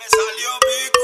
me salió pico.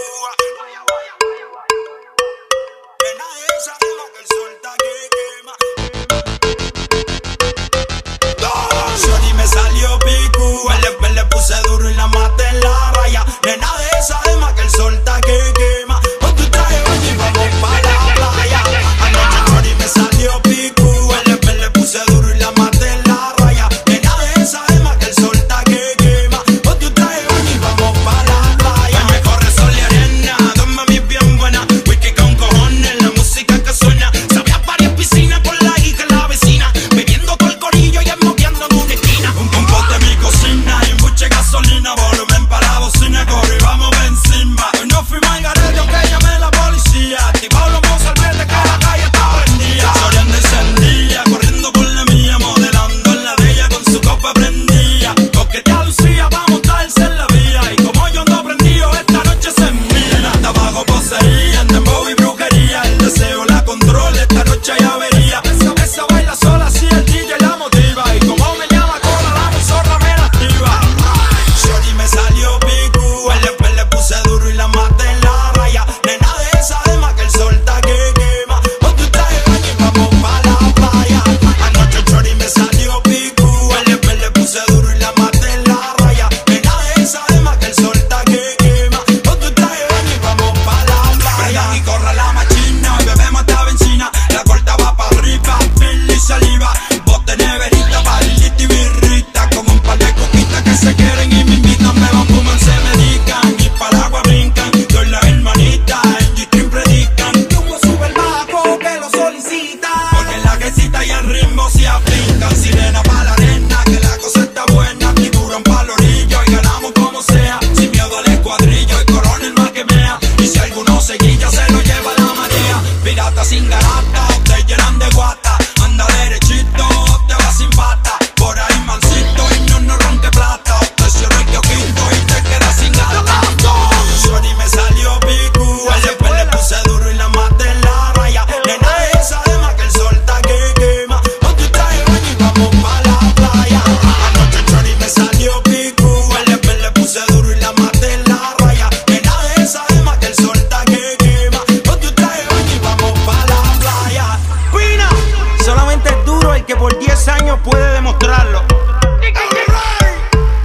el que por 10 años puede demostrarlo.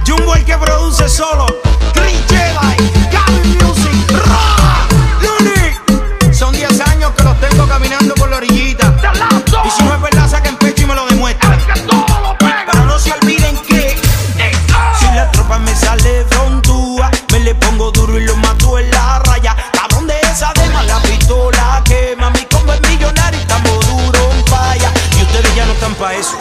Jumbo el que produce solo. isso.